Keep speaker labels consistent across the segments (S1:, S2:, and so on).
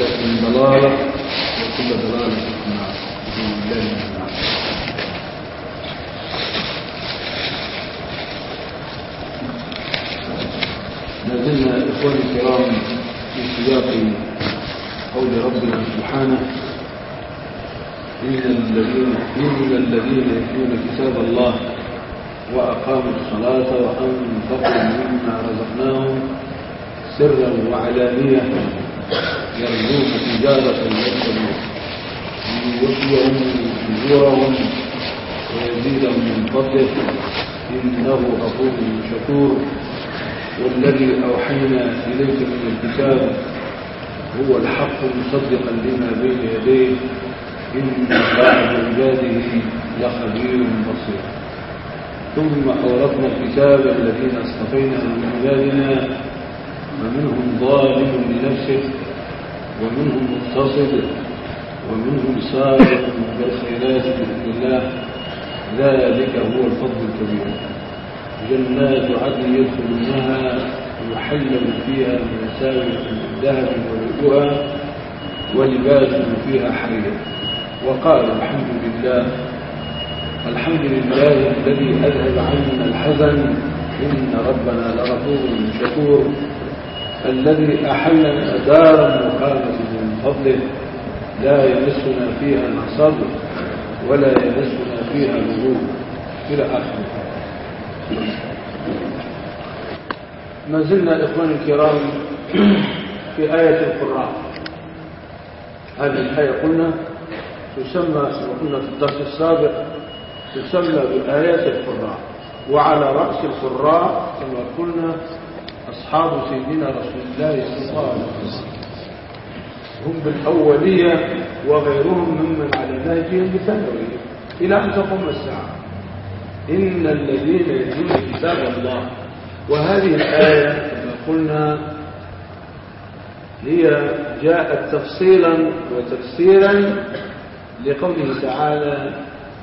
S1: بدعة ضلالة وكل ضلالة في النار بإذن من ما زلنا إخواني الكرام في سياق قول ربنا سبحانه إن الذين إن الذين يتلون كتاب الله وأقاموا الصلاة وأنفقوا مما رزقناهم سرا وعلانية يرجون تجارة يرسلون ليوفيهم أجورهم ويزيدهم من فضله. إنه غفور شكور. والذي أوحينا إليك من الكتاب هو الحق مصدقا لما بين يديه. إن بعد عباده لخبير بصير. ثم أورثنا الكتاب الذين اصطفينا من عبادنا ومنهم ظالم لنفسه. ومنهم مقتصد ومنهم سابق بالخيرات بإذن الله. ذلك هو الفضل الكبير. جنات عدن يدخلونها يحلل فيها من مساوي الذهب ولؤلؤها ولباسهم فيها حرير. وقالوا الحمد لله الحمد لله الذي أذهب عنا الحزن. إن ربنا لغفور شكور. الذي أحلنا دارا مقامة من فضله لا يمسنا فيها نصب ولا يمسنا فيها لغوب إلى آخره. ما زلنا إخواني الكرام في آية القراء. هذه الآية قلنا تسمى وقلنا في الدرس السابق تسمى بآيات القراء. وعلى رأس القراء كما قلنا أصحاب سيدنا رسول الله صلى الله عليه وسلم. هم بالأولية وغيرهم ممن على نهجهم بثانوية. إلى أن تقوم الساعة. إن الذين يتلون كتاب الله وهذه الآية كما قلنا هي جاءت تفصيلا وتفسيرا لقوله تعالى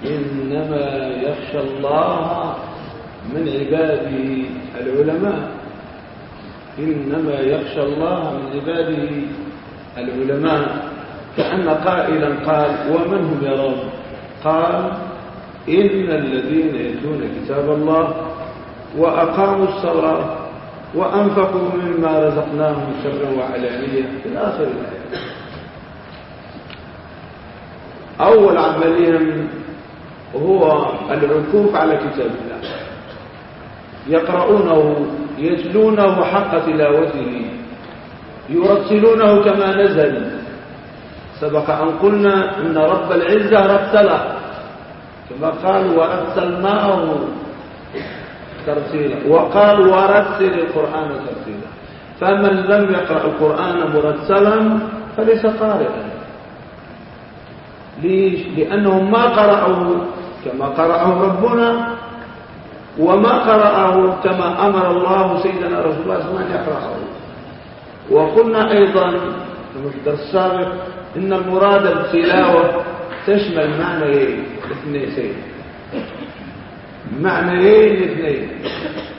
S1: إنما يخشى الله من عباده العلماء. إنما يخشى الله من عباده العلماء. كأن قائلا قال ومن هم يا رب؟ قال إن الذين يتلون كتاب الله وأقاموا الصلاة وأنفقوا مما رزقناهم سرا وعلانية إلى آخر الآية. أول عملهم هو العكوف على كتاب الله. يقرؤونه يتلونه حق تلاوته. يرتلونه كما نزل. سبق أن قلنا أن رب العزة رتله كما قال وأرسلناه ترتيلا وقال ورتل القرآن ترتيلا. فمن لم يقرأ القرآن مرتلا فليس قارئا. ليش؟ لأنهم ما قرأوا كما قرأه ربنا وما قرأه كما أمر الله سيدنا رسول الله صلى الله عليه وسلم يقرأه. وقلنا أيضا في السابق إن المراد التلاوة تشمل معنيين اثنين معنيين اثنين.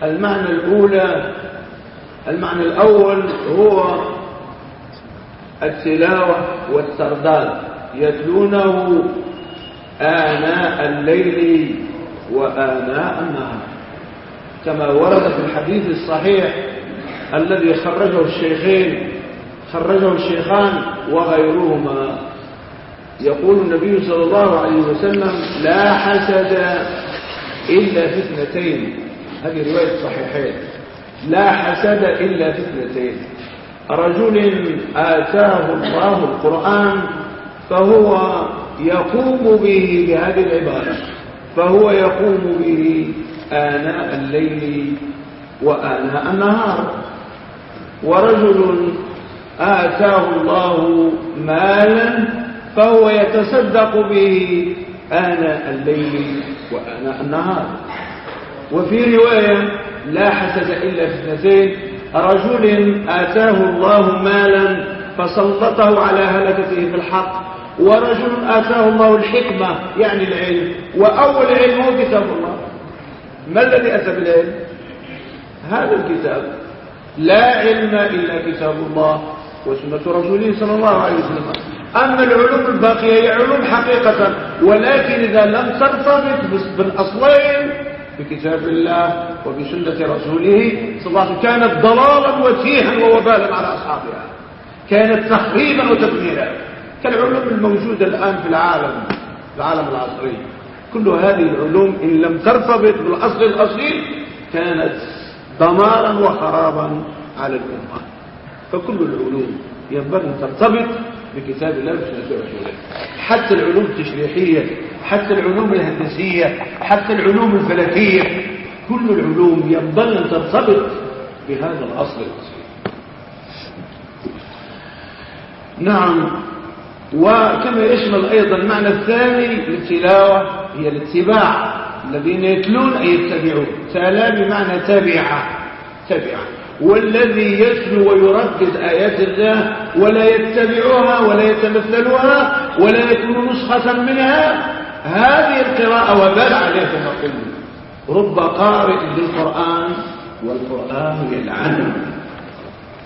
S1: المعنى الأولى المعنى الأول هو التلاوة والترداد يتلونه آناء الليل. وآناء النهار كما ورد في الحديث الصحيح الذي خرجه الشيخين خرجه الشيخان وغيرهما. يقول النبي صلى الله عليه وسلم لا حسد إلا في اثنتين. هذه رواية صحيحين. لا حسد إلا في اثنتين. رجل آتاه الله القرآن فهو يقوم به بهذه العبادة. فهو يقوم به آناء الليل وآناء النهار. ورجل آتاه الله مالا فهو يتصدق به آناء الليل وآناء النهار. وفي رواية لا حسد إلا في اثنتين رجل آتاه الله مالا فسلطه على هلكته في الحق ورجل آتاه الله الحكمة يعني العلم. وأول علم هو كتاب الله. ما الذي أتى بالعلم؟ هذا الكتاب. لا علم إلا كتاب الله وسنة رسوله صلى الله عليه وسلم. أما العلوم الباقية هي علوم حقيقة. ولكن إذا لم ترتبط بالأصلين بكتاب الله وبسنة رسوله صلى الله عليه وسلم كانت ضلالا وتيها ووبالا على أصحابها. كانت تخريبا وتدميرا كالعلوم الموجودة الآن في العالم العالم العصري. كل هذه العلوم إن لم ترتبط بالأصل الأصيل كانت دمارا وخرابا على الأمة. فكل العلوم ينبغي أن ترتبط بكتاب الله حتى العلوم التشريحية حتى العلوم الهندسية حتى العلوم الفلكية كل العلوم ينبغي أن ترتبط بهذا الأصل. الأصيل نعم. وكما يشمل أيضا المعنى الثاني للتلاوة هي الاتباع. الذين يتلون أي يتبعون. تلا بمعنى تبع تبع والذي يتلو ويردد آيات الله ولا يتبعها ولا يتمثلها ولا يكون نسخة منها هذه القراءة وبال عليها كما قلنا رب قارئ بالقرآن والقرآن يلعنه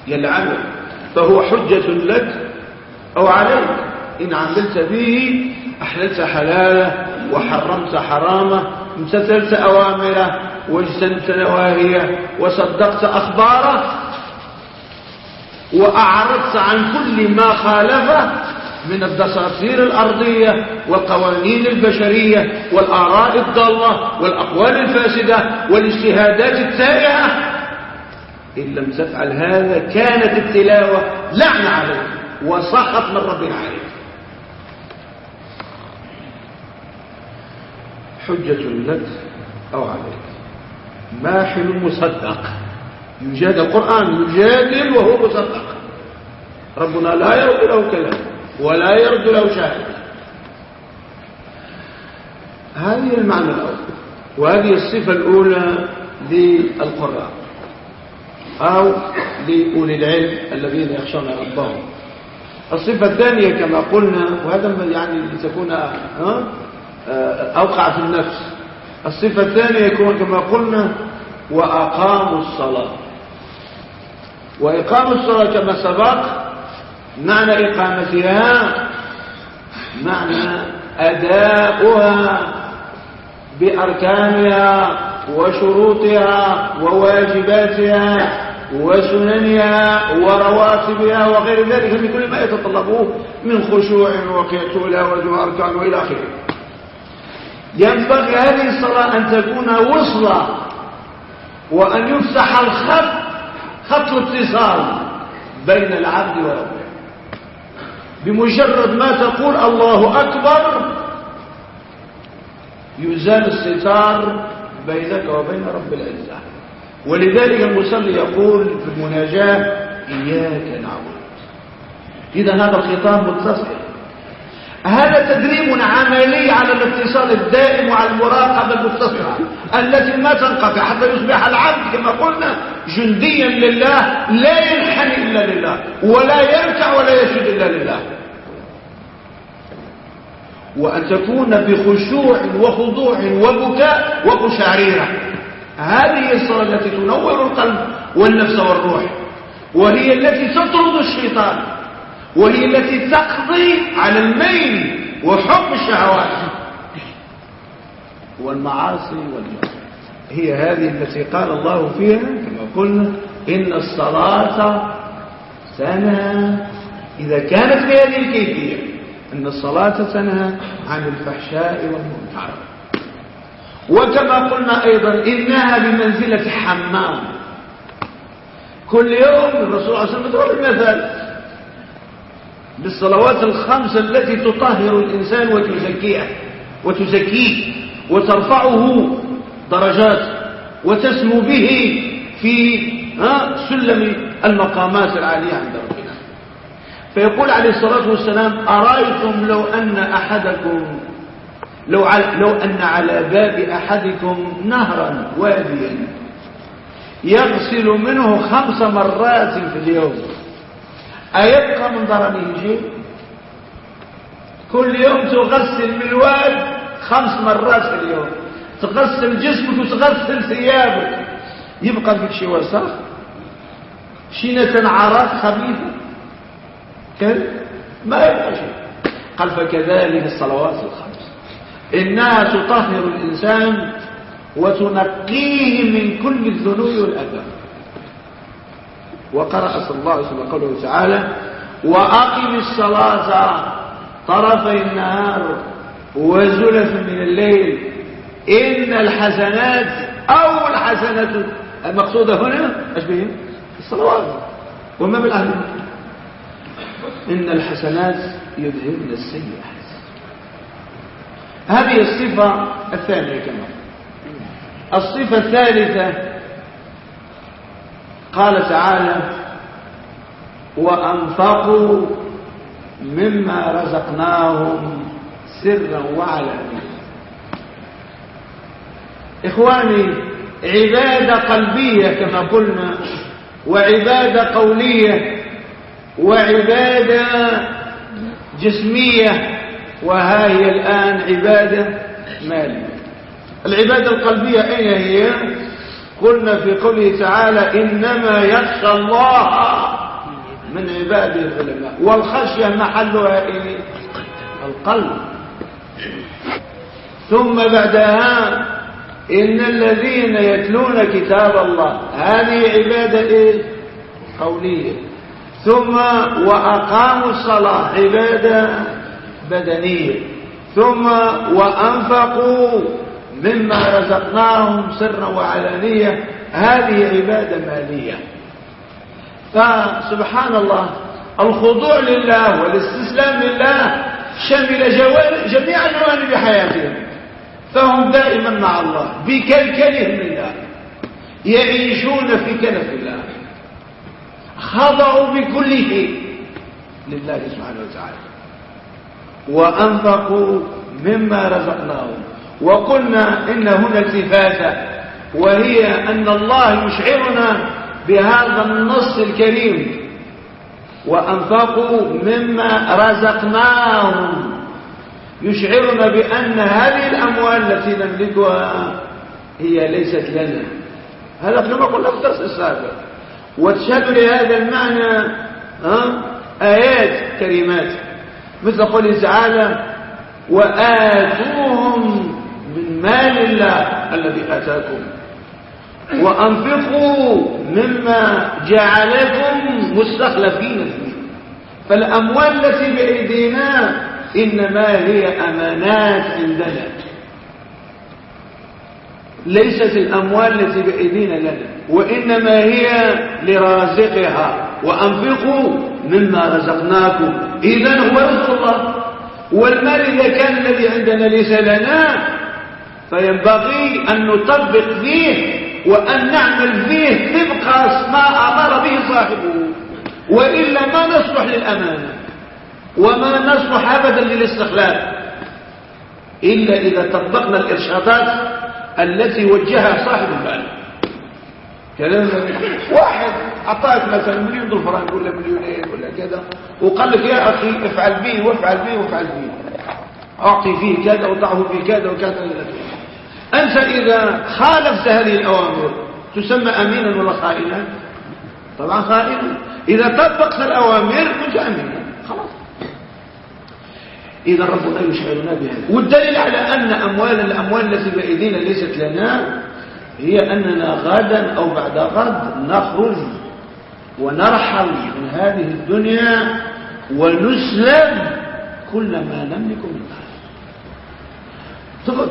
S1: يلعنه فهو حجة لك أو عليك. إن عملت به أحللت حلاله وحرمت حرامه امتثلت أوامره واجتنبت نواهيه وصدقت أخباره وأعرضت عن كل ما خالفه من الدساتير الأرضية والقوانين البشرية والآراء الضالة والأقوال الفاسدة والاجتهادات التائهة. إن لم تفعل هذا كانت التلاوة لعنة عليك وسخط من ربنا عليك. حجة لك أو عليك. ماحل مصدق. يجادل القرآن يجادل وهو مصدق. ربنا لا يرد له كلام ولا يرد له شاهد. هذه المعنى الأول. وهذه الصفة الأولى للقرآن أو لأولي العلم الذين يخشون ربهم. الصفة الثانية كما قلنا وهذا يعني لتكون أوقع في النفس. الصفة الثانية يكون كما قلنا وأقاموا الصلاة. وإقام الصلاة كما سبق معنى إقامتها معنى أداؤها بأركانها وشروطها وواجباتها وسننها ورواتبها وغير ذلك من كل ما يتطلبوه من خشوع وقيتولها وأركان وإلى آخره. ينبغي هذه الصلاة أن تكون وصلة وأن يفتح الخط خط الاتصال بين العبد وربه. بمجرد ما تقول الله أكبر يزال الستار بينك وبين رب العزة. ولذلك المصلي يقول في المناجاة إياك نعبد. إذا هذا الخطاب متصل. هذا تدريب عملي على الاتصال الدائم وعلى المراقبة المتصلة التي ما تنقطع حتى يصبح العبد كما قلنا جنديا لله لا ينحني إلا لله ولا يركع ولا يسجد إلا لله. وأن تكون بخشوع وخضوع وبكاء وقشعريرة. هذه الصلاة التي تنور القلب والنفس والروح وهي التي تطرد الشيطان. وهي التي تقضي على الميل وحب الشهوات. والمعاصي والجهل. هي هذه التي قال الله فيها كما قلنا إن الصلاة سنة. إذا كانت بهذه الكيفية إن الصلاة تنهى عن الفحشاء والمنكر. وكما قلنا أيضا إنها بمنزلة حمام. كل يوم الرسول صلى الله عليه وسلم يضرب المثل. بالصلوات الخمس التي تطهر الإنسان وتزكيه وتزكيه وترفعه درجات وتسمو به في سلم المقامات العالية عند ربنا. فيقول عليه الصلاة والسلام أرأيتم لو أن أحدكم لو, لو أن على باب أحدكم نهرا واديا يغسل منه خمس مرات في اليوم. أيبقى من ضرره شيء؟ كل يوم تغسل من الواد خمس مرات في اليوم. تغسل جسمك وتغسل ثيابك. يبقى فيك شي وسخ شي نتن عراق خبيثة كذب ما يبقى شيء قال فكذلك الصلوات الخمس. إنها تطهر الإنسان وتنقيه من كل الذنوب والأذى. وقرأ صلى الله عليه وسلم قوله تعالى وأقم الصلاة طرفي النهار وزلف من الليل. إن الحسنات أو الحسنة. المقصودة هنا إيش به الصلوات. وما بالأهل إن الحسنات يذهبن السيئات. هذه الصفة الثانية كما الصفة الثالثة قال تعالى وأنفقوا مما رزقناهم سرا وعلانية إخواني عبادة قلبية كما قلنا وعبادة قولية وعبادة جسمية وها هي الآن عبادة مالية. العبادة القلبية أين هي؟ قلنا في قوله تعالى إنما يخشى الله من عباده العلماء. والخشية محلها إيه؟ القلب. ثم بعدها إن الذين يتلون كتاب الله هذه عبادة إيه؟ قولية. ثم وأقاموا الصلاة عبادة بدنية. ثم وأنفقوا مما رزقناهم سرا وعلانية. هذه عبادة مالية. فسبحان الله الخضوع لله والاستسلام لله شمل جميع جوانب حياتهم فهم دائما مع الله بكلكلهم لله. يعيشون في كنف الله. خضعوا بكل شيء لله سبحانه وتعالى. وأنفقوا مما رزقناهم. وقلنا إن هنا التفاتة وهي أن الله يشعرنا بهذا النص الكريم وأنفقوا مما رزقناهم. يشعرنا بأن هذه الأموال التي نملكها هي ليست لنا. هذا كما قلنا في الدرس السابق. وتشهد لهذا المعنى آيات كريمات. مثل قوله تعالى وآتوهم من مال الله الذي آتاكم. وأنفقوا مما جعلكم مستخلفين فيه. فالأموال التي بأيدينا إنما هي أمانات عندنا. ليست الأموال التي بأيدينا لنا وإنما هي لرازقها. وأنفقوا مما رزقناكم. إذا هو رزق الله. والمال إذا كان الذي عندنا ليس لنا فينبغي أن نطبق فيه وأن نعمل فيه طبق ما أمر به صاحبه. وإلا ما نصلح للأمانة وما نصلح أبدا للاستخلاف إلا إذا طبقنا الإرشادات التي وجهها صاحب المال كلام واحد أعطاك مثلا مليون دولار ولا مليونين ولا كذا وقال لك يا أخي افعل به وافعل به وافعل به أعطي فيه كذا وضعه فيه كذا وكذا. أنت إذا خالفت هذه الأوامر تسمى أمينا ولا خائنا؟ طبعا خائنا إذا طبقت الأوامر كنت أمينا. خلاص. إذا ربنا يشعرنا بها. والدليل على أن أموال الأموال التي بأيدينا ليست لنا هي أننا غدا أو بعد غد نخرج ونرحل من هذه الدنيا ونسلم كل ما نملك من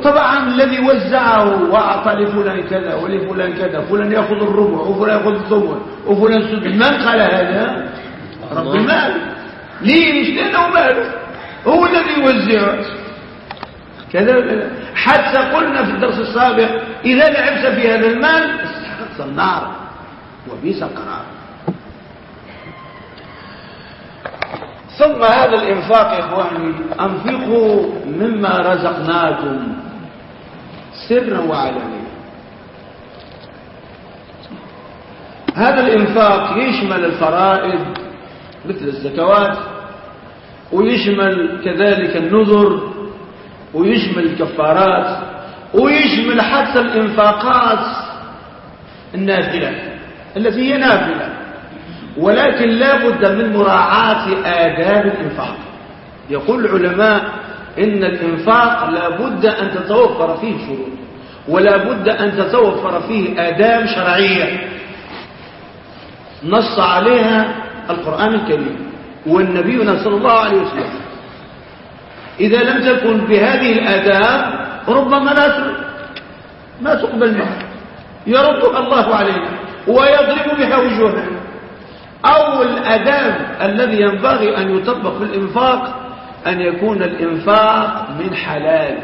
S1: طبعا الذي وزعه واعطى لفلان كذا ولفلان كذا فلان يأخذ الربع وفلان يأخذ الثمن وفلان سد من قال هذا؟ رب المال. ليش؟ لأنه ماله هو الذي يوزع كذا حتى قلنا في الدرس السابق إذا لعبت في هذا المال استحقت النار وبئس القرار. ثم هذا الإنفاق يا إخواني أنفقوا مما رزقناكم سرا وعلانية. هذا الإنفاق يشمل الفرائض مثل الزكوات ويشمل كذلك النذر ويشمل الكفارات ويشمل حتى الإنفاقات النافلة التي هي نافلة. ولكن لا بد من مراعاة آداب الإنفاق. يقول العلماء إن الإنفاق لا بد أن تتوفر فيه شروط ولا بد أن تتوفر فيه آداب شرعية. نص عليها القرآن الكريم والنبي صلى الله عليه وسلم. إذا لم تكن بهذه الآداب ربما لا ما تقبل منها. يردها الله علينا ويضرب بها وجوهنا. أول الأداب الذي ينبغي أن يطبق في الإنفاق أن يكون الإنفاق من حلال.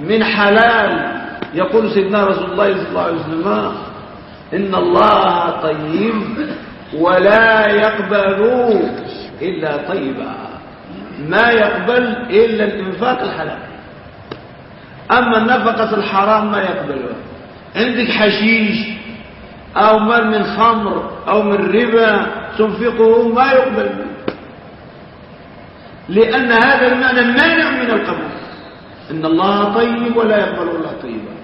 S1: من حلال. يقول سيدنا رسول الله صلى الله عليه وسلم إن الله طيب ولا يقبل إلا طيبا. ما يقبل إلا الإنفاق الحلال. أما النفقة الحرام ما يقبلها. عندك حشيش أو مال من خمر أو من ربا تنفقه ما يقبل لأن هذا المعنى مانع من القبول. إن الله طيب ولا يقبل الله طيبا.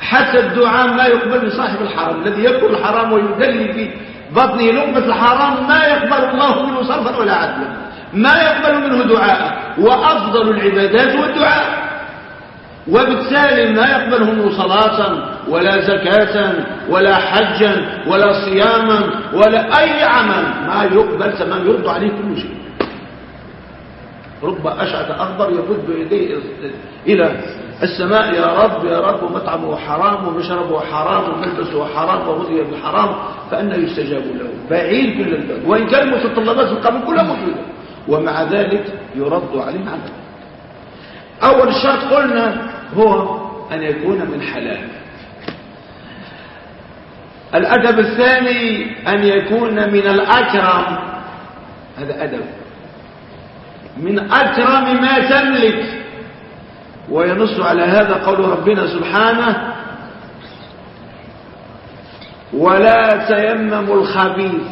S1: حتى الدعاء ما يقبل من صاحب الحرام. الذي يأكل الحرام ويدلي في بطنه لقمة الحرام ما يقبل الله منه صرفا ولا عدلا. ما يقبل منه دعاء. وأفضل العبادات والدعاء وبالتالي ما يقبله منه صلاة ولا زكاة ولا حجا ولا صياما ولا أي عمل. ما يقبل تمام يرد عليه كل شيء. رب أشعث أخضر يمد يديه إلى السماء. يا رب يا رب ومطعمه حرام ومشربه حرام وملبسه حرام وغذي بالحرام فأنا يستجاب له. بعيد كل الباب وإن كان متطلبات القبول كلها موجودة ومع ذلك يرد عليه عمل أول شرط قلنا هو أن يكون من حلال. الأدب الثاني أن يكون من الأكرم. هذا أدب. من أكرم ما تملك. وينص على هذا قول ربنا سبحانه ولا تيمموا الخبيث.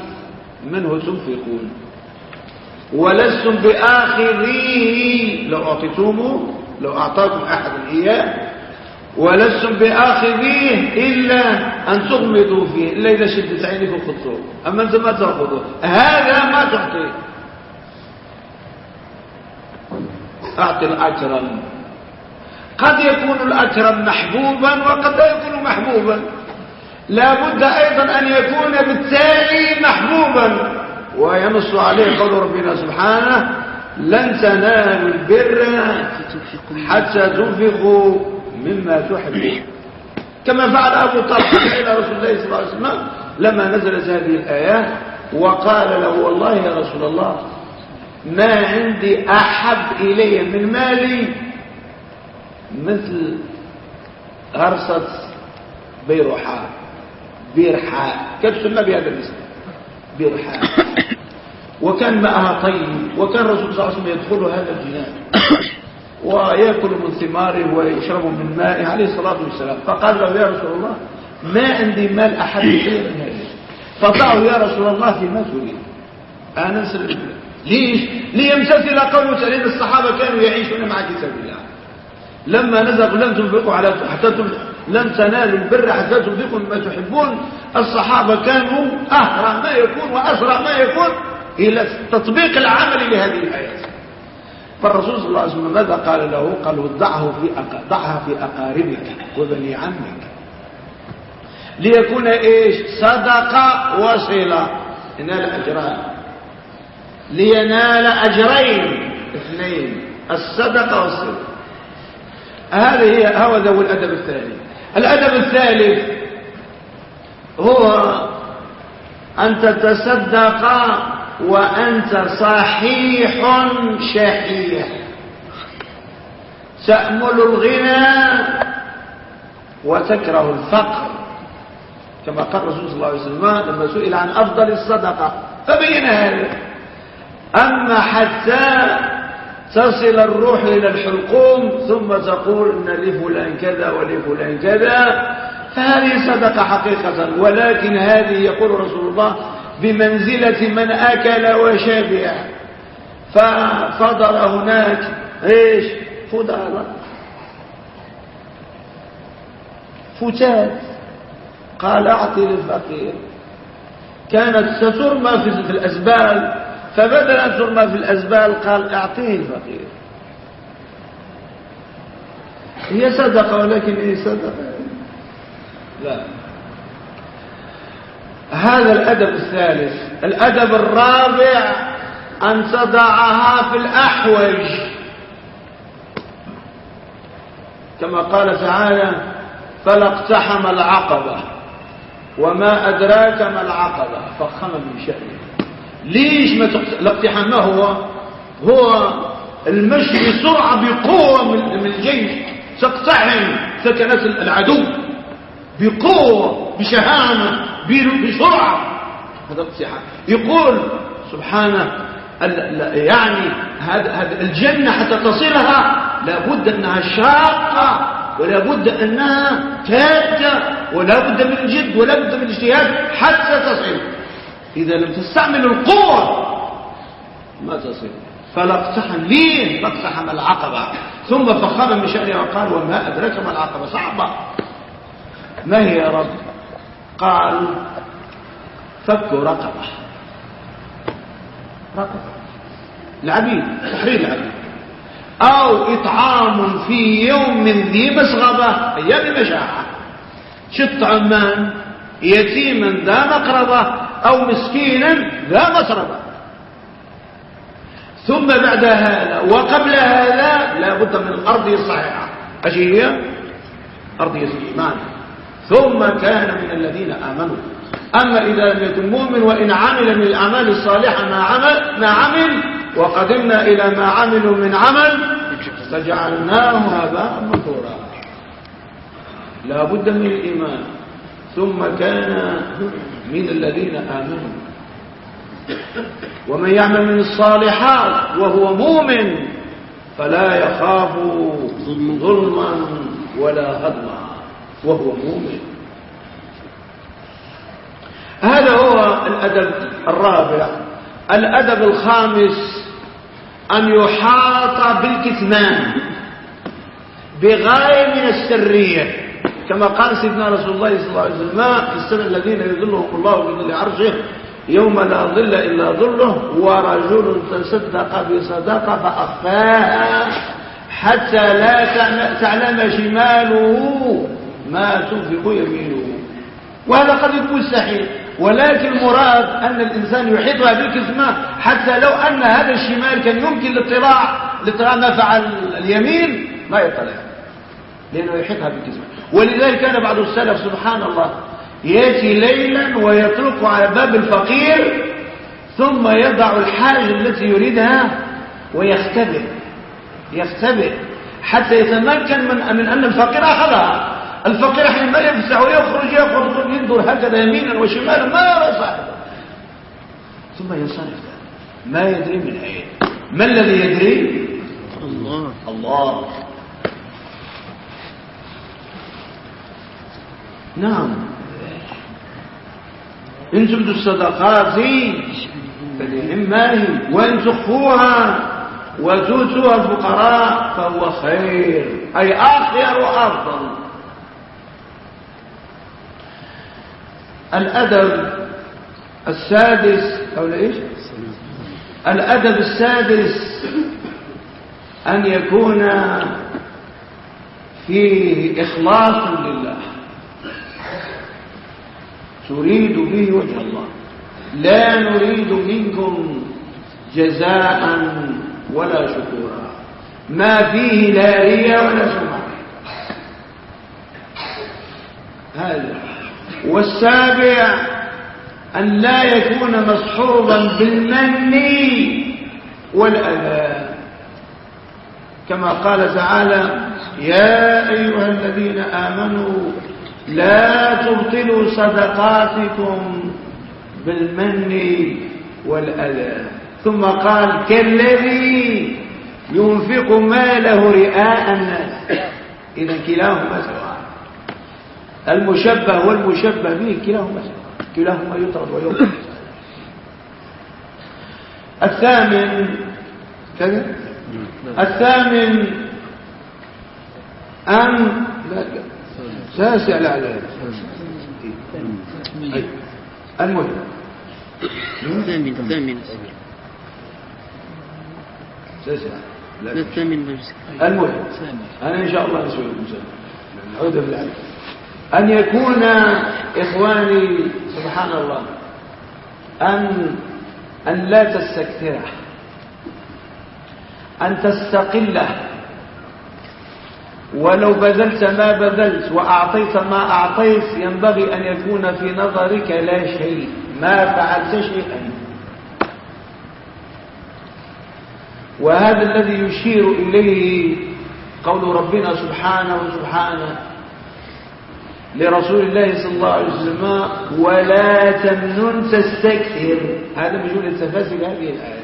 S1: منه تنفقون؟ ولستم بآخذيه. لو أعطيتموه لو أعطاكم أحد إياه. ولستم بآخذيه إلا أن تغمضوا فيه إلا إذا شدت عينكم خذوه أما أنت ما تأخذوه هذا ما تعطيه. أعطي الأكرم قد يكون الأكرم محبوبا وقد لا يكون محبوبا. لا بد أيضا أن يكون بالتالي محبوبا. وينص عليه قول ربنا سبحانه لن تنالوا البر حتى تنفقوا مما تحبون. كما فعل أبو طلحة إلى رسول الله صلى الله عليه وسلم لما نزلت هذه الآيات وقال له والله يا رسول الله ما عندي أحب إلي من مالي مثل غرسة بيرحاء بيرحاء. كيف تسمى بهذا الاسم؟ بيرحاء وكان ماءها طيب وكان الرسول صلى الله عليه وسلم يدخل هذا الجنان. ويأكل من ثماره ويشرب من مائه عليه الصلاة والسلام. فقال له يا رسول الله ما عندي مال أحد إلي من هذا فضعه يا رسول الله فيما تريد؟ أنا نسل ليش؟ ليمتثل قوله تعالى الصحابة كانوا يعيشون مع كتاب الله. لما نزل لن تنفقوا على حتى لن تنالوا البر حتى تنفقوا مما تحبون. الصحابة كانوا أهرى ما يكون وأسرع ما يكون إلى تطبيق العمل لهذه الآيات فالرسول صلى الله عليه وسلم ماذا قال له؟ قال ضعه في ضعها في أقاربك وبني عمك. ليكون إيش؟ صدقة وصلة ينال أجران. لينال أجرين. اثنين. الصدقة والصلة هذه هي هو الأدب الثاني. الأدب الثالث هو أن تتصدق وأنت صحيح شحيح. تأمل الغنى وتكره الفقر. كما قال الرسول صلى الله عليه وسلم لما سئل عن أفضل الصدقة فبين هذا أما حتى تصل الروح إلى الحلقوم ثم تقول إن لفلان كذا ولفلان كذا. فهذه صدقة حقيقة ولكن هذه يقول رسول الله بمنزلة من أكل وشبع. ففضل هناك إيش؟ فضل فتات. قال أعطي للفقير كانت سترمى في الأزبال فبدل أن ترمى في الأزبال قال أعطيه الفقير. هي صدقة ولكن هي صدقة. لا. هذا الأدب الثالث. الأدب الرابع أن تضعها في الأحوج. كما قال تعالى فلاقتحم العقبة وما أدراك ما العقبة. فخم من شأنه. ليش ما الاقتحام ما هو؟ هو المشي بسرعة بقوة من الجيش. تقتحم سكنات العدو. بقوة بشهامة بسرعة. هذا اقتحام. يقول سبحانه يعني هذا الجنة حتى تصلها لابد أنها شاقة ولا بد أنها تادة ولا بد من الجد ولا بد من الاجتهاد حتى تصل. إذا لم تستعمل القوة ما تصل فلا اقتحم ليه فاقتحم العقبة. ثم فخر من شأنه وقال وما أدرك ما العقبة؟ صعبة. ما هي يا رب؟ قال فك رقبة. رقبة. العبيد تحرير العبيد. أو إطعام في يوم ذي مسغبة أيام المشاعة. شط عمان يتيما ذا مقربة أو مسكينا ذا مسربة ثم بعد هذا وقبل هذا لا بد من الأرض الصحيحة. أشي هي؟ أرض الإيمان. ثم كان من الذين آمنوا. أما إذا لم يكن مؤمن وإن عمل من الأعمال الصالحة ما عمل, ما عمل وقدمنا إلى ما عملوا من عمل فجعلناه هباء منثورا. لا بد من الإيمان. ثم كان من الذين آمنوا. ومن يعمل من الصالحات وهو مؤمن فلا يخاف ظلما ولا هضما وهو مؤمن. هذا هو الأدب الرابع. الأدب الخامس أن يحاط بالكتمان بغاية من السرية. كما قال سيدنا رسول الله صلى الله عليه وسلم في السنة الذين يظلهم الله بظل عرشه يوم لا ظل إلا ظله ورجل تصدق بصدقة فأخفاها حتى لا تعلم شماله ما تنفق يمينه. وهذا قد يكون مستحيل ولكن المراد أن الإنسان يحيطها بالكتمان حتى لو أن هذا الشمال كان يمكن الاطلاع الاطلاع ما فعل اليمين ما يطلع. لأنه يحيطها بالكتمان ولذلك كان بعض السلف سبحان الله يأتي ليلا ويطرق على باب الفقير ثم يضع الحاجة التي يريدها ويختبر يختبر حتى يتمكن من, من أن الفقير أخذها. الفقير حين ما يفسع ويخرج يخرج ينظر هكذا يمينا وشمالا ما صاحبه ثم ينصرف. ما يدري من أين؟ ما الذي يدري؟ الله. الله. نعم. إن تبدوا الصدقات فلنما هي وإن تخفوها وتؤتوها الفقراء فهو خير أي آخر وأفضل. الأدب السادس أو لإيش الأدب السادس أن يكون فيه إخلاص لله. تريد به وجه الله. لا نريد منكم جزاء ولا شكورا. ما فيه لا رياء ولا سمعة هذا. والسابع أن لا يكون مصحوبا بالمن والأذى. كما قال تعالى يا أيها الذين آمنوا لا تبطلوا صدقاتكم بالمن والأذى. ثم قال كالذي ينفق ماله رئاء الناس. إذا كلاهما سواء. المشبه والمشبه به كلاهما سواء. كلاهما يطرد ويطرد الثامن كذا الثامن أن تاسع لا لا. أي. المهم.
S2: الثامن الثامن لا. الثامن
S1: المهم. أنا إن شاء الله نسوي نعوذ بالله أن يكون إخواني سبحان الله أن أن لا تستكثره أن تستقله. ولو بذلت ما بذلت وأعطيت ما أعطيت ينبغي أن يكون في نظرك لا شيء ما فعلت شيئا. وهذا الذي يشير إليه قول ربنا سبحانه وسبحانه لرسول الله صلى الله عليه وسلم ولا تمنن تستكثر. هذا من جملة تفاسير هذه الآية.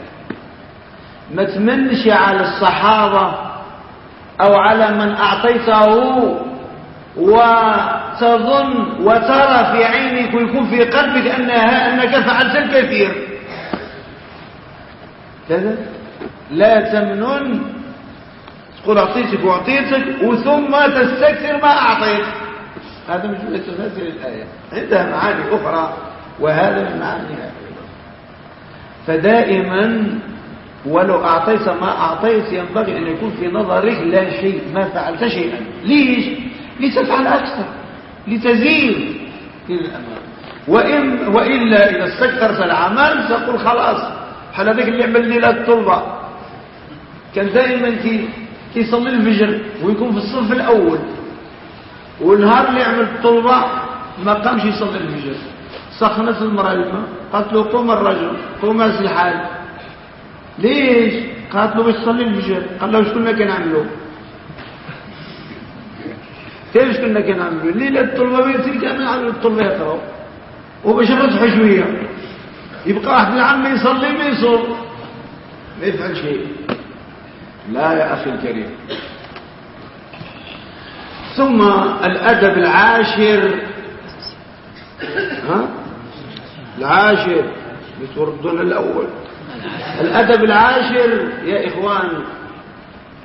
S1: ما تمنش على الصحابة أو على من أعطيته وتظن وترى في عينك ويكون في قلبك أنها أنك فعلت الكثير. كذا. لا تمنن. تقول أعطيتك وأعطيتك وثم تستكثر ما أعطيت. هذا من جملة تفاسير الآية. عندها معاني أخرى وهذا من معانيها فدائما ولو أعطيت ما أعطيت ينبغي أن يكون في نظرك لا شيء ما فعلت شيئا. ليش؟ لتفعل أكثر لتزيد إلى الأمام وإن وإلا إذا استكثرت العمل تقول خلاص حال هذاك اللي عمل لي الطلبة كان دائما كي كيصلي الفجر ويكون في الصف الأول والنهار اللي عمل الطلبة ما قامش يصلي الفجر. سخنت المرأة الماء قالت له قوم الرجل قوم الحال ليش؟ قالت له باش تصلي الفجر. قال له شكون كان عملوا كيف كنا كنعملوا الليلة الطلبة بيتي كان يعملوا الطلبة يقراوا وباش نرتاحوا شوية. يبقى واحد العم يصلي ما يصوم. ما يفعل شيء. لا يا أخي الكريم. ثم الأدب العاشر. ها؟ العاشر. بتردون الأول. الأدب العاشر يا إخوان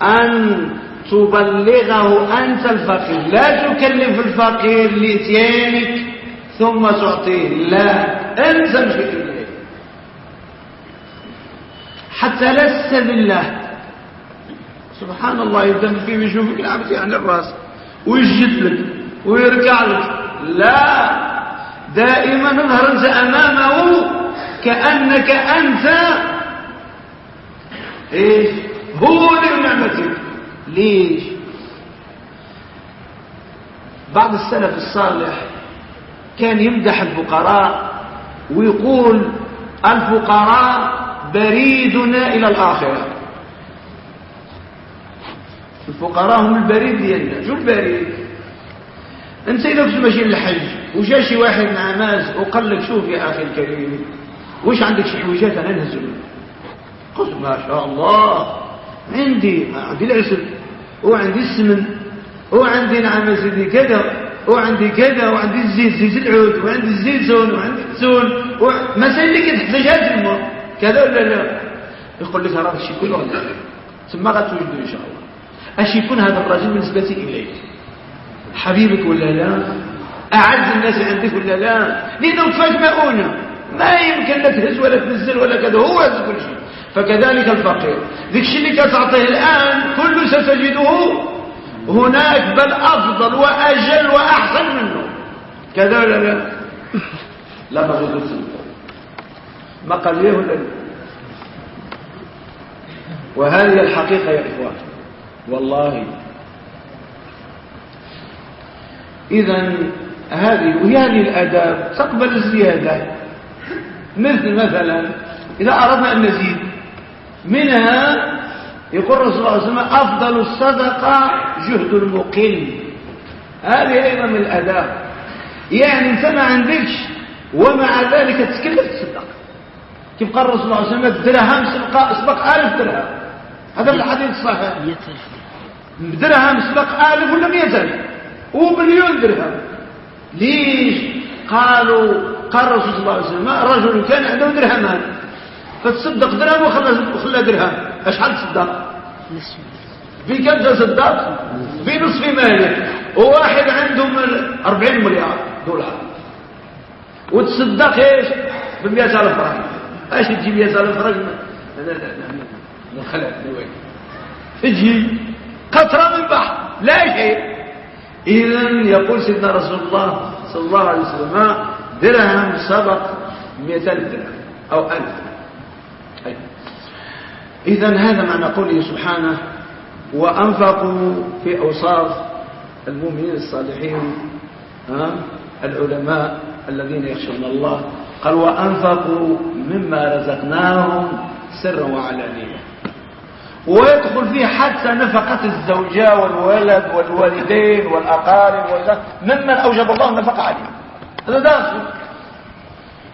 S1: أن تبلغه أنت الفقير لا تكلف الفقير لإتيانك ثم تعطيه. لا أنت إليه حتى لست بالله. سبحان الله يدم فيه ويشوفك العبد يعني الرأس ويسجد لك ويركع لك. لا دائما اظهر انت كأنك أنت إيش؟ هو لنعمتك ليش؟ بعض السلف الصالح كان يمدح الفقراء ويقول الفقراء بريدنا إلى الآخرة. الفقراء هم البريد ديالنا. شو البريد؟ انت اذا كنت ماشي للحج؟ وجا شي واحد نعماز وقال لك شوف يا أخي الكريم واش عندك شي حويجات أنا نهزل قلت ما شاء الله عندي عندي العسل وعندي السمن وعندي نعم سيدي كذا وعندي كذا وعندي الزيت زيت العود وعندي الزيتون وعندي الزيتون ما سيدي كتحتاجها تما كذا ولا لا؟ يقول لك هذا الشيء كله ثم غتوجدوا إن شاء الله. اش يكون هذا الرجل بالنسبة إليك. حبيبك ولا لا؟ أعز الناس عندك ولا لا؟ لأنه كفاك مؤونة ما يمكن لا تهز ولا تنزل ولا كذا هو هز كل شيء. فكذلك الفقير. ذيك الشيء اللي كتعطيه الآن كله ستجده هناك بل أفضل وأجل وأحسن منه. كذا ولا لا لا بغيت ما قال ليه ولا وهذه الحقيقة يا إخوان والله. إذا هذه وهذه الآداب تقبل الزيادة. مثل مثلا إذا أردنا أن نزيد منها يقول الرسول صلى الله عليه وسلم أفضل الصدقة جهد المقل هذه أيضا من الآداب. يعني أنت ما عندكش ومع ذلك تتكلف تصدق كيف قال الرسول صلى الله عليه وسلم؟ الدرهم سبق ألف درهم. هذا الحديث الصحيح. درهم. سبق ألف ولا مئة ألف ومليون درهم. ليش؟ قالوا قال الرسول صلى الله عليه وسلم رجل كان عنده درهمان فتصدق درهم وخلى درهم. اشحال تصدق في كم تصدق في نصف ماله. وواحد عنده 40 مليار دولار. وتصدق إيش؟ ب 100000 فرنك إيش تجيب 100000 فرنك لا لا لا من وين؟ تجي قطرة من بحر. لا شيء. اذا يقول سيدنا رسول الله صلى الله عليه وسلم درهم سبق 200000 درهم أو 1000 إذا هذا معنى قوله سبحانه وأنفقوا في أوصاف المؤمنين الصالحين العلماء الذين يخشون الله. قال وأنفقوا مما رزقناهم سرا وعلانية. ويدخل فيه حتى نفقة الزوجة والولد والوالدين والأقارب ممن أوجب الله النفقة عليه هذا داخل.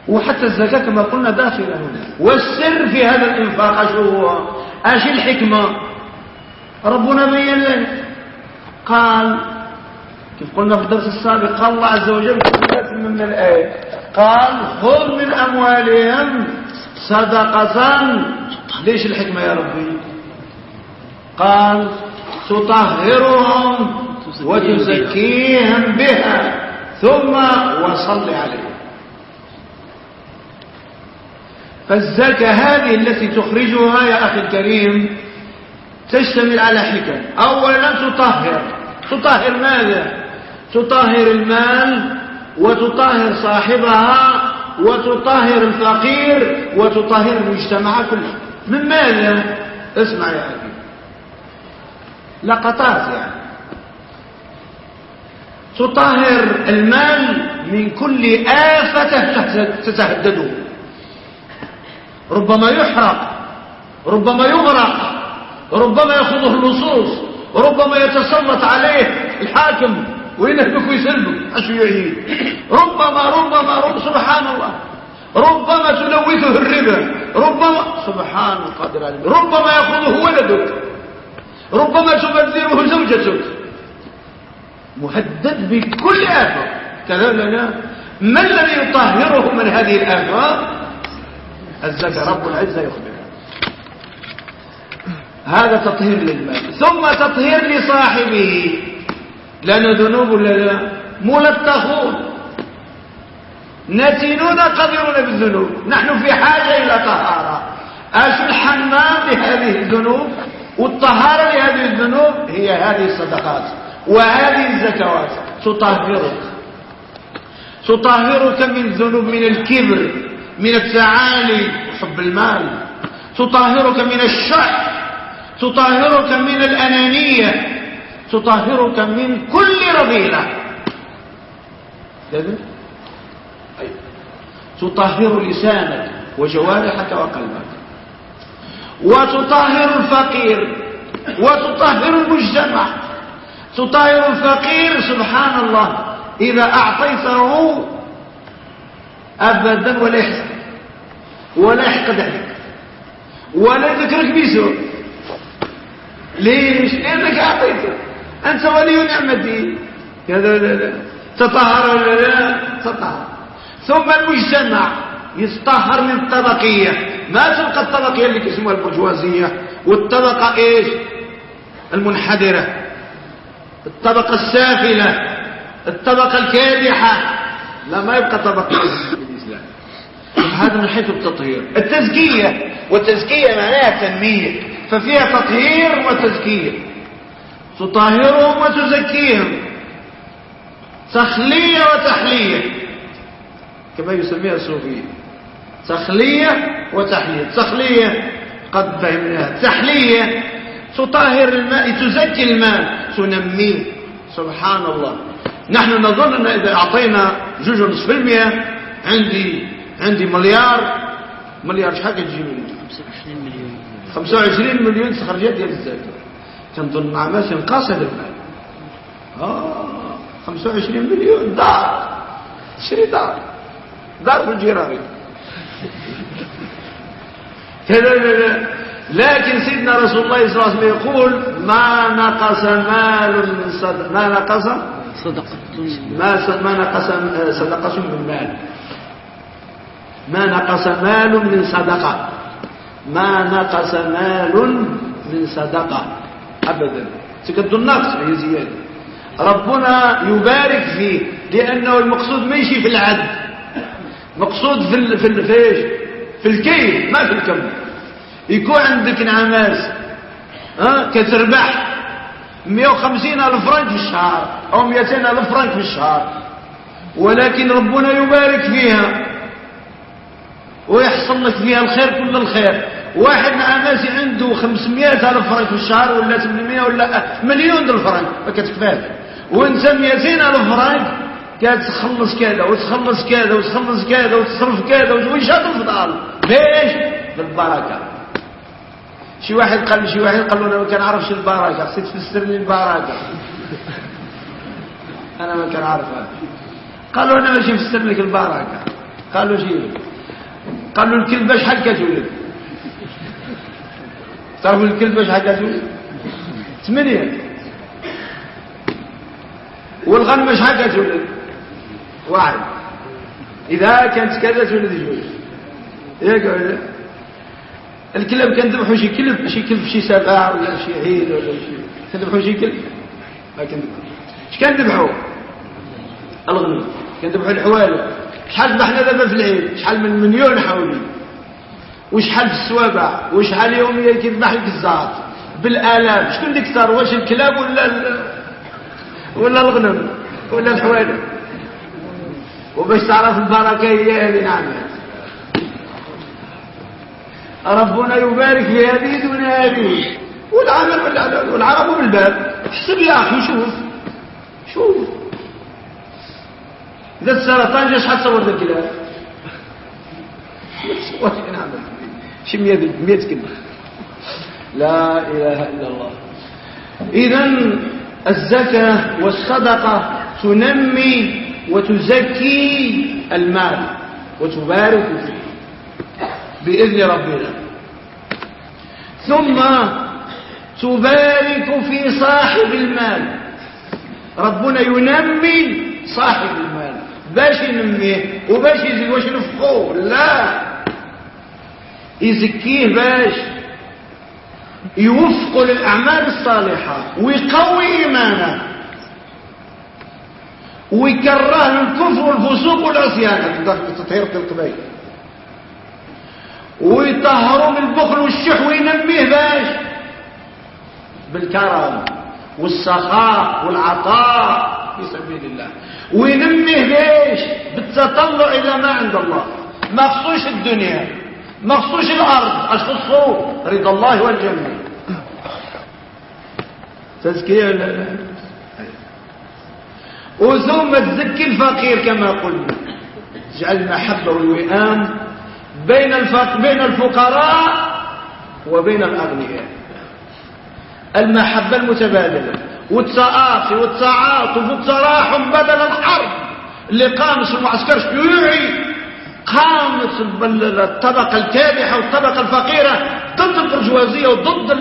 S1: وحتى الزكاة كما قلنا داخلة هنا. والسر في هذا الإنفاق شو هو؟ إيش الحكمة؟ ربنا بين لنا قال كيف قلنا في الدرس السابق قال الله عز وجل في من الآية قال خذ من أموالهم صدقة. ليش الحكمة يا ربي؟ قال تطهرهم وتزكيهم بها. ثم وصل عليهم فالزكاة هذه التي تخرجها يا أخي الكريم تشتمل على حكم. أولا تطهر. تطهر ماذا؟ تطهر المال وتطهر صاحبها وتطهر الفقير وتطهر المجتمع كله. من ماذا؟ اسمع يا أخي. لقطات يعني. تطهر المال من كل آفة تتهدده. ربما يحرق ربما يغرق ربما يأخذه اللصوص ربما يتسلط عليه الحاكم وينهبك ويسلبك. أشو يعيد؟ ربما ربما رب سبحان الله. ربما تلوثه الربا. ربما سبحان القادر ربما يأخذه ولدك. ربما تبذره زوجتك. مهدد بكل آفة كذا لا ما الذي يطهره من هذه الآفة الزكاة رب العزة يخبرها هذا تطهير للمال. ثم تطهير لصاحبه. لنا ذنوب ولا لا؟ ملتخون نتنون قدرون بالذنوب. نحن في حاجة إلى طهارة. أش الحمام لهذه الذنوب؟ والطهارة لهذه الذنوب هي هذه الصدقات. وهذه الزكوات تطهرك. تطهرك من الذنوب من الكبر من التعالي وحب المال. تطهرك من الشح. تطهرك من الأنانية. تطهرك من كل رذيلة. تطهر لسانك وجوارحك وقلبك. وتطهر الفقير. وتطهر المجتمع. تطهر الفقير سبحان الله إذا أعطيته أبدا ولا يحزن ولا يحقد عليك ولا يذكرك بسوء ليش لأنك أعطيته. أنت ولي الدين. كذا لا لا تطهر ولا لا؟ تطهر. ثم المجتمع يتطهر من الطبقية ما تبقى الطبقية اللي اسمها البرجوازية والطبقة إيش؟ المنحدرة. الطبقة السافلة الطبقة الكادحة. لا ما يبقى طبقة الإسلام. هذا من حيث التطهير. التزكية والتزكية معناها تنمية ففيها تطهير وتزكية. تطهرهم وتزكيهم. تخلية وتحلية. كما يسميها الصوفية. تخلية وتحلية. تخلية قد فهمناها. تحلية تطهر الماء تزكي الماء. تنميه سبحان الله نحن نظن أن إذا أعطينا جوج ونصف في المئة عندي عندي مليار. مليار شحال كتجي مني 25 مليون. 25 مليون تخرجات ديال الزكاه كنظن مع ماشي نقاص هذا المال آه 25 مليون. دار. شري دار. دار في الجيران كذا لكن سيدنا رسول الله صلى الله عليه وسلم يقول ما نقص مال من صدق ما نقص؟ صدقة. ما ما نقص صدقة من مال. ما نقص مال من صدقة. ما نقص مال من صدقة. أبدا. تكد النقص هي زيادة. ربنا يبارك فيه لأنه المقصود ما يشي في العد. مقصود في ال... في ال... في الكيل ما في الكم. يكون عندك نعماس ها؟ كتربح. 150 ألف فرنك في الشهر أو 200 ألف فرنك في الشهر. ولكن ربنا يبارك فيها ويحصل لك فيها الخير كل الخير. واحد مع ناس عنده 500 ألف فرنك في الشهر ولا 800 ولا مليون الفرنك. ما كتكفاش. وانت 200 ألف فرنك كتخلص كذا وتخلص كذا وتخلص كذا وتصرف كذا وش هتفضل ليش بالبركة. شي واحد قال شي واحد قال له أنا ما كنعرفش البركة خصك تفسر لي البركة. أنا ما كنعرفها قالوا أنا ماشي نفسر لك البركة. قالوا شي. قالوا الكلبه شحال كتولد تعرفوا الكلبه شحال كتولد ثمانيه والغنمه شحال كتولد واحد. إذا كانت كذا تولد جوج. ياك الكلاب كنذبحوا شي كلب شي كلب شي سبع ولا شي عيد ولا شي. كنذبحوا شي كلب؟ ما كنذبحوا اش كنذبحوا الغنم. كنذبحوا الحوالي. شحال ذبحنا دابا في العيد؟ شحال من مليون حولي. وشحال في السوابع؟ وشحال يوميا كيذبح الكزات؟ بالالاف شكون اللي كثر؟ واش الكلاب ولا ال... ولا الغنم؟ ولا الحوالي؟ وباش تعرف البركة هي هذه نعم. ربنا يبارك في هذه دون هذه. والعمل والعرب بالباب. احسب يا أخي شوف. شوف. إذا السرطان جا شحال تصور ذا الكلاب شي 100 100 كلمة. لا إله إلا الله. اذا الزكاة والصدقة تنمي وتزكي المال وتبارك فيه. بإذن ربنا. ثم تبارك في صاحب المال. ربنا ينمي صاحب المال. باش ينميه وباش يزيد واش ينفقوه لا. يزكيه باش يوفق للأعمال الصالحة ويقوي إيمانه. ويكره الكفر والفسوق والعصيان. تطهير القبائل. ويطهروا من البخل والشح وينميه باش. بالكرم والسخاء والعطاء في سبيل الله. وينميه باش. بالتطلع إلى ما عند الله. ما خصوش الدنيا. ما خصوش الأرض. أش خصو؟ رضا الله والجنة. تزكيه وثم تزكي الفقير كما قلنا. جعل المحبه والوئام بين بين الفقراء وبين الأغنياء. المحبة المتبادلة. والتآخي والتعاطف والتراحم بدل الحرب. اللي قامت المعسكر الشيوعي قامت الطبقة الكادحة والطبقة الفقيرة ضد البرجوازية وضد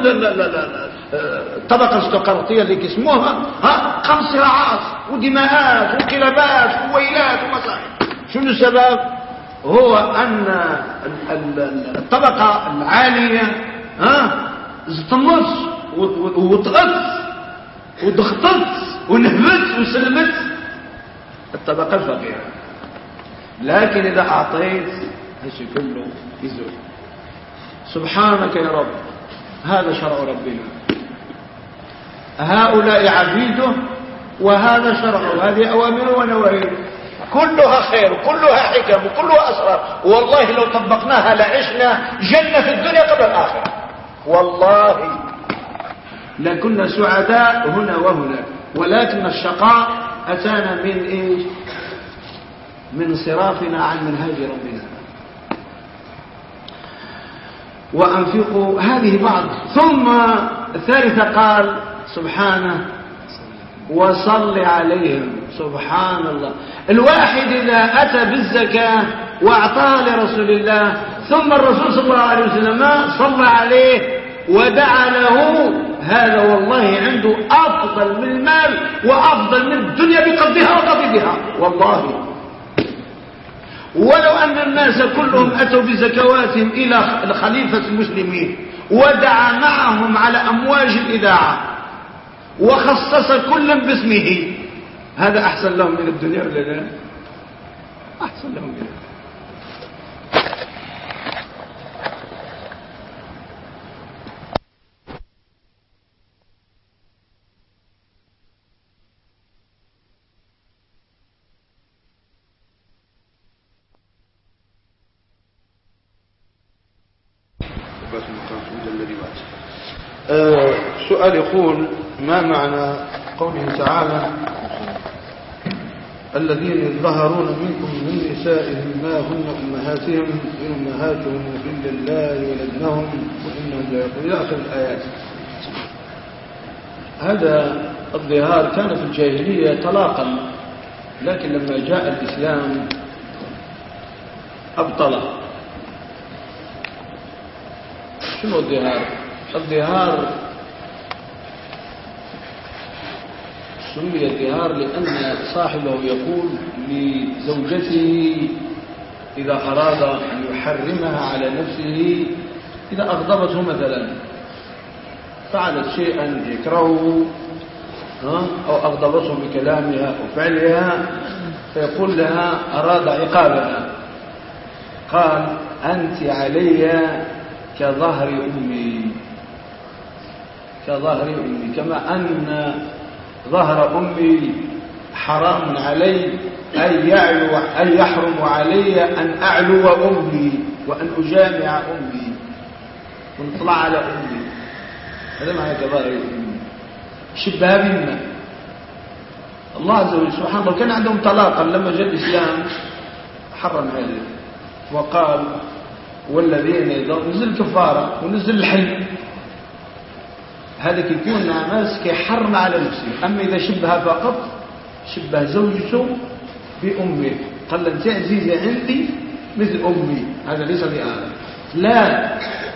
S1: الطبقة الارستقراطية اللي كيسموها ها قام صراعات ودماءات وانقلابات وويلات ومصائب. شنو السبب؟ هو أن الطبقة العالية ها وطغت وضغطت ونهبت وسلمت الطبقة الفقيرة. لكن إذا أعطيت هالشيء كله يزول. سبحانك يا رب هذا شرع ربنا. هؤلاء عبيده وهذا شرعه هذه أوامره ونواهيه. كلها خير وكلها حكم وكلها أسرار. والله لو طبقناها لعشنا جنة في الدنيا قبل الآخرة. والله لكنا سعداء هنا وهنا. ولكن الشقاء أتانا من إيش؟ من صرافنا عن منهاج ربنا. وأنفقوا هذه بعض. ثم الثالثة قال سبحانه وصل عليهم. سبحان الله الواحد إذا أتى بالزكاة وأعطاها لرسول الله ثم الرسول صلى الله عليه وسلم صلى عليه ودعا له هذا والله عنده أفضل من المال وأفضل من الدنيا بقضها وقضيها والله. ولو أن الناس كلهم أتوا بزكواتهم إلى خليفة المسلمين ودعا معهم على أمواج الإذاعة وخصص كل باسمه. هذا أحسن لهم من الدنيا ولا لا؟ أحسن لهم من الدنيا. سؤال يقول ما معنى قوله تعالى الذين يظهرون منكم من نسائهم ما هن أمهاتهم إن أمهاتهم إلا الله ولدنهم وإنهم لا يقولون آخر الآيات. هذا الظهار كان في الجاهلية طلاقا لكن لما جاء الإسلام أبطله شنو الظهار؟ الظهار سمي الظهار لأن صاحبه يقول لزوجته إذا أراد أن يحرمها على نفسه إذا أغضبته مثلا فعلت شيئا يكرهه أو أغضبته بكلامها أو فعلها فيقول لها أراد عقابها. قال أنت علي كظهر أمي كظهر أمي كما أن ظهر أمي حرام علي أن يعلو أن يحرم علي أن أعلو أمي وأن أجامع أمي. ونطلع على أمي. هذا معنى كظهر أمي شبه بنا. الله عز وجل سبحانه الله كان عندهم طلاقا لما جاء الإسلام حرم هذا وقال والذين نزل كفارة ونزل الحل هذا كيكون ناس كيحرم على نفسه أما إذا شبه فقط شبه زوجته بأمه. قال أنت عزيزة عندي مثل أمي. هذا ليس بآلة. لا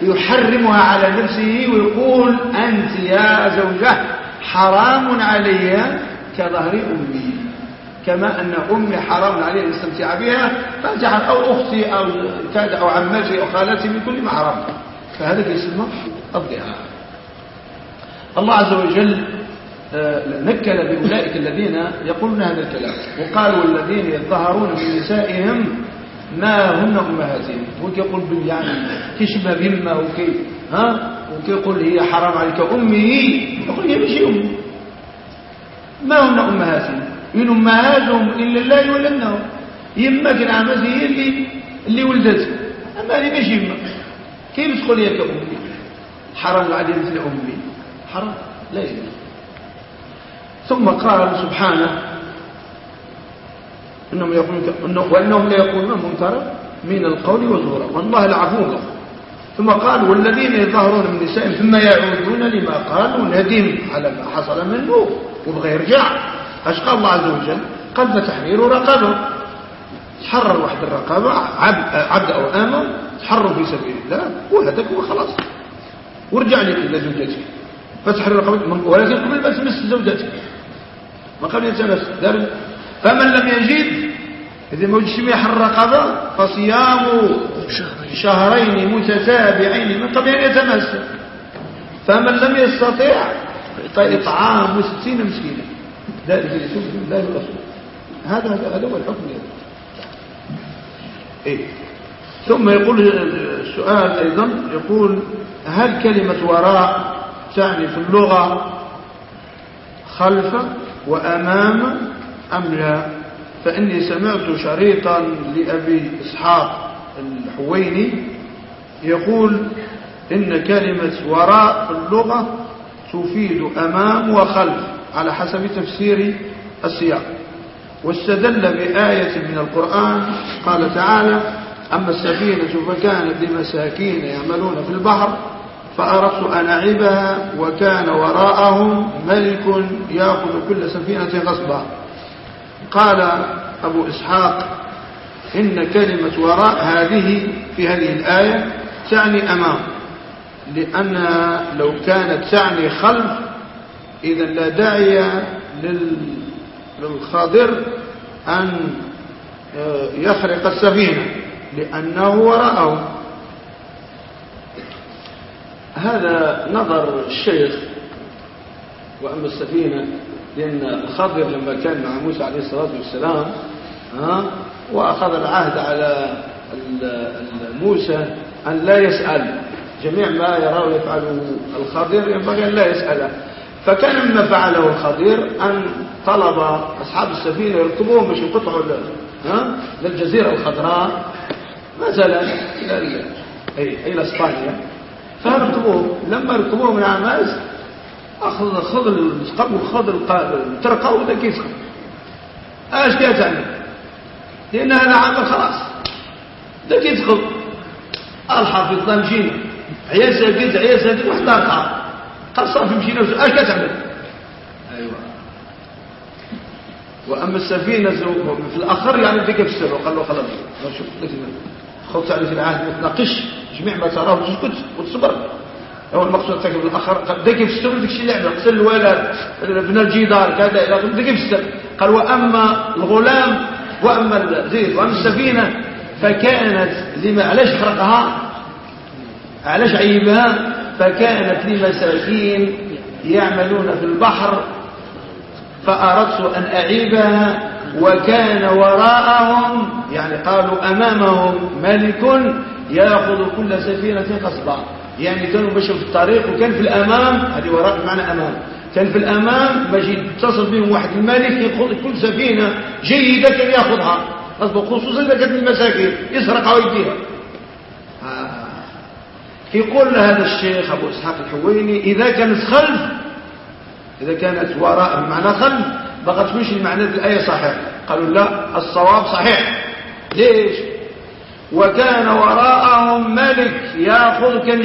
S1: يحرمها على نفسه ويقول أنت يا زوجة حرام علي كظهر أمي. كما أن أمي حرام علي أن استمتع بها فجعل أو أختي أو كاد أو عمتي أو خالتي من كل ما حرام فهذا يسمى الظهار الله عز وجل آه، نكل بأولئك الذين يقولون هذا الكلام وقالوا الذين يظهرون من نسائهم ما هن أمهاتهم وكي يقول يعني كشبه بهمة وكي ها وكي يقول هي حرام عليك أمه يقول هي مش أمه ما هن أمهاتهم إن أمهاتهم إلا الله ولدنهم يما كان عمزي هي اللي اللي ولدت. أما هذه مش يما كيف تقول هي كأمي؟ حرام علي مثل أمي. حرام لا يجوز. ثم قال سبحانه إنهم يقولون وإنهم لا يقولون منكرا من القول وزورا. والله العفو ثم قال والذين يظهرون من نسائهم ثم يعودون لما قالوا ندم على ما حصل منه وبغى يرجع اش قال الله عز وجل؟ قال فتحرير رقبة. تحرر واحد الرقبة عبد, عبد أو امه تحرر في سبيل الله وهدك وخلاص ورجع لك إلى زوجتك. فتحرير رقبه ولكن قبل ما تمس زوجتك. ما قبل يتمس فمن لم يجد إذا ما وجدش يحرر رقبة فصيام شهرين. متتابعين من قبل أن يتمس فمن لم يستطيع فإطعام ستين مسكينا. ذلك يسوق الله الرسول هذا هذا هو الحكم. إيه. ثم يقول السؤال أيضا يقول هل كلمة وراء تعني في اللغة خلف وأمام أم لا؟ فإني سمعت شريطا لأبي إسحاق الحويني يقول إن كلمة وراء في اللغة تفيد أمام وخلف على حسب تفسير السياق. واستدل بآية من القرآن قال تعالى أما السفينة فكانت لمساكين يعملون في البحر فأردت أن أعبها وكان وراءهم ملك يأخذ كل سفينة غصبا. قال أبو إسحاق إن كلمة وراء هذه في هذه الآية تعني أمام لأنها لو كانت تعني خلف إذا لا داعي للخاضر أن آه، يخرق السفينة لأنه وراءه هذا نظر الشيخ وأما السفينة لأن الخضر لما كان مع موسى عليه الصلاة والسلام ها وأخذ العهد على موسى أن لا يسأل. جميع ما يراه يفعله الخضر ينبغي أن لا يسأله فكان مما فعله الخضير أن طلب أصحاب السفينة يركبوهم باش يقطعوا للجزيرة الخضراء. مثلا إلى إلى إسبانيا. فركبوه لما ركبوه من عماس أخذ خذ القبو خذ الترقه وذا كيسخن إيش كي تعمل؟ لأن هذا عمل خلاص. ده كيسخن الحافظ مشينا. عيال ساكت عيال ساكت واحد ركعه قال صافي مشينا. إيش كتعمل أيوه. وأما السفينة في الآخر يعني ديك في السر وقال له خلاص. شوف خذ تعرف العهد ما جميع ما تراه وتسكت وتصبر. هو المقصود تاك بالاخر ديك في السر ديك الشيء لعبه قتل الولد بنى الجدار كذا إلى ديك في السر قال وأما الغلام وأما الزيت وأما السفينة فكانت لما علاش خرقها؟ علاش عيبها؟ فكانت لمساكين يعملون في البحر فأردت أن أعيبها وكان وراءهم يعني قالوا أمامهم ملك يأخذ كل سفينة قصبا يعني كانوا مشوا في الطريق وكان في الأمام هذه وراء بمعنى أمام. كان في الأمام باش يتصل بهم واحد الملك يأخذ كل سفينة جيدة كان يأخذها. خصوصا إذا كانت المساكين يسرقها ويديها. يقول هذا الشيخ أبو إسحاق الحويني إذا كانت خلف إذا كانت وراء بمعنى خلف بقى تمشي المعنى الآية صحيح قالوا لا الصواب صحيح. ليش؟ وكان وراءهم ملك ياخذ كان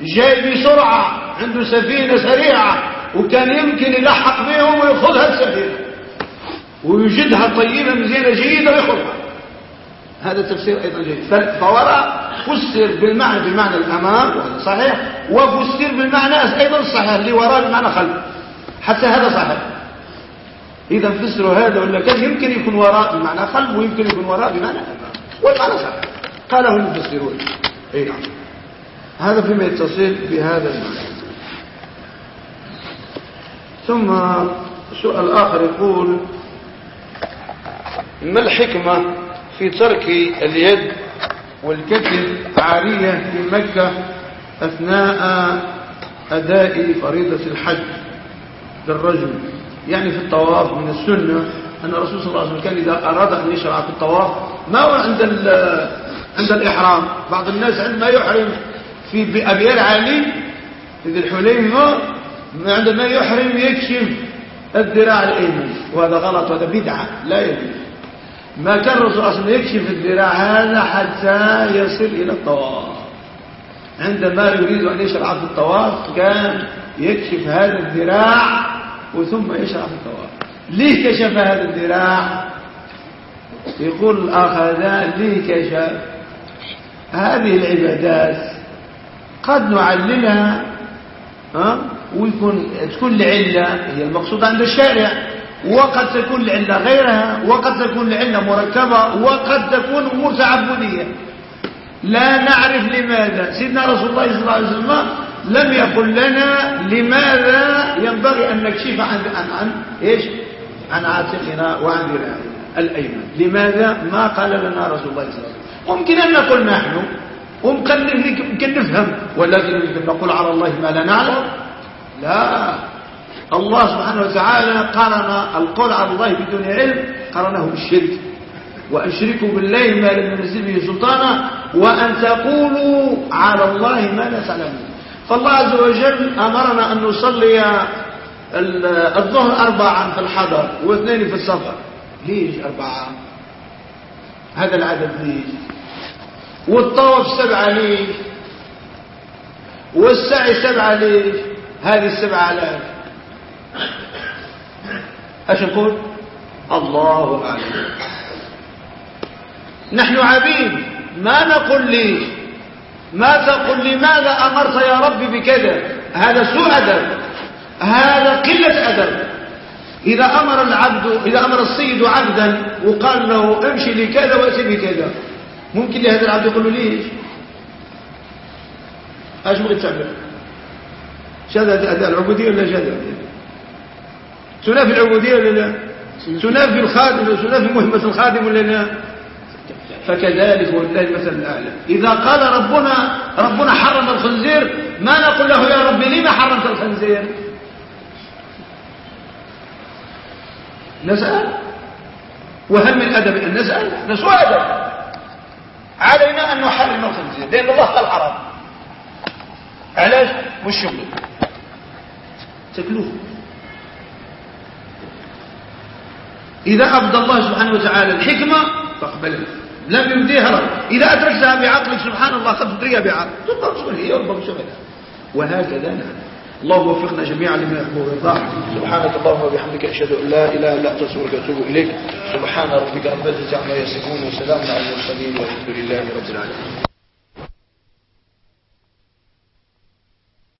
S1: جاي بسرعة عنده سفينة سريعة وكان يمكن يلحق بهم ويأخذها السفينة. ويجدها طيبة مزينة جيدة ويأخذها. هذا تفسير أيضا جيد. فوراء فسر بالمعنى بمعنى الأمام وهذا صحيح وفسر بالمعنى أيضا الصحيح اللي وراء بمعنى خلف. حتى هذا صحيح. إذا فسروا هذا ولا كان يمكن يكون وراء بمعنى خلف ويمكن يكون وراء بمعنى أمام. والمعنى صحيح قاله المفسرون. أي نعم. هذا فيما يتصل بهذا المعنى. ثم سؤال آخر يقول ما الحكمة في ترك اليد والكتف عارية في مكة أثناء أداء فريضة الحج للرجل؟ يعني في الطواف من السنة أن الرسول صلى الله عليه وسلم كان إذا أراد أن يشرع في الطواف ما هو عند عند الإحرام؟ بعض الناس عندما يحرم في أبي العالي في ذي الحليمة عندما يحرم يكشف الذراع الأيمن وهذا غلط وهذا بدعة لا يجوز. ما كان الرسول وسلم يكشف الذراع هذا حتى يصل إلى الطواف. عندما يريد أن يشرع في الطواف كان يكشف هذا الذراع وثم يشرع في الطواف. ليه كشف هذا الذراع يقول هذا ليه كشف؟ هذه العبادات قد نعللها ها؟ ويكون تكون لعلة هي المقصود عند الشارع. وقد تكون لعلة غيرها وقد تكون لعلة مركبة وقد تكون أمور تعبدية. لا نعرف لماذا. سيدنا رسول الله صلى الله عليه وسلم لم يقل لنا لماذا ينبغي أن نكشف عن عن, عن إيش؟ عن عاتقنا وعن ذراعنا الأيمن لماذا؟ ما قال لنا رسول الله صلى الله عليه وسلم. ممكن أن نقول نحن وممكن نفهم ولكن نقول على الله ما لا نعلم. لا. الله سبحانه وتعالى قرن القول على الله بدون علم قرنه بالشرك. وأن شركوا بالله ما لم ينزل به سلطانا وأن تقولوا على الله ما لا تعلمون. فالله عز وجل أمرنا أن نصلي الظهر أربعا في الحضر واثنين في السفر ليش أربعة؟ هذا العدد ليش؟ والطواف سبعة ليش؟ والسعي سبعة ليش؟ هذه السبعة آلاف إيش نقول الله أعلم. نحن عبيد ما نقول ليش؟ ما تقول لماذا أمرت يا ربي بكذا؟ هذا سوء أدب. هذا قلة أدب. إذا أمر العبد إذا أمر السيد عبدا وقال له امشي لكذا واتي بكذا ممكن لهذا العبد يقول له ليش؟ أيش بغيت تعمل؟ شهاده أداء العبودية ولا شهاده تنافي العبودية ولا لا؟ تنافي الخادم تنافي مهمة الخادم ولا لا؟ فكذلك ولله المثل الأعلى. إذا قال ربنا ربنا حرم الخنزير ما نقول له يا ربي لما حرمت الخنزير؟ نسأل. وهل من أدب أن نسأل؟ نسوء أدب. علينا أن نحرم الخنزير. لأن الله قال حرام. علاش مش شغله تكلفة. إذا أبدى الله سبحانه وتعالى الحكمة فاقبلها. لم يبديها رب. إذا أدركتها بعقلك سبحان الله قد تدركها بعقلك. تطلق هي ربما شغلها وهكذا نعم الله وفقنا جميعا لما يحب ويرضاه. سبحانك اللهم وبحمدك أشهد أن لا إله إلا أنت أستغفرك وأتوب إليك. سبحان ربك رب العزة عما يصفون وسلام على المرسلين والحمد لله رب العالمين.